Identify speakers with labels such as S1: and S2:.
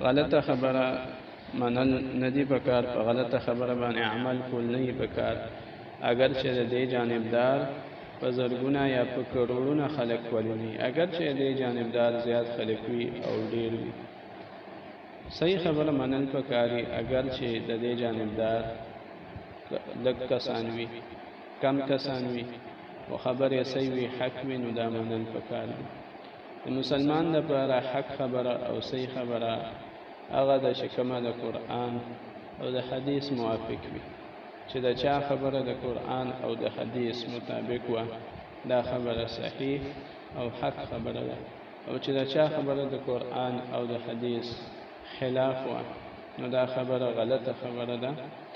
S1: غلطه خبره منل نه دی پکار په غلطه خبره باندې عمل کول نه دی پکار اگر چې د دې جانبدار په زرګونه یا په کروڑونه خلک ولوي اگر چې د دې جانبدار زیات خلک وي او ډیر وي صحیح خبره منل پکاري اگر چې د دې جانبدار لږ کسان وي کم کسان وي او خبرې صحیح وي حق وي نو دا منل پکاري د مسلمان لپاره حق خبره او صحیح خبره هغه د چې کومه د قرآن او د حدیث موافق وي چې د چا خبره د قرآن او د حدیث مطابق وه دا خبره صحیح او حق خبره ده او چې د چا خبره د قرآن او د حدیث خلاف وه نو دا خبره غلطه خبره ده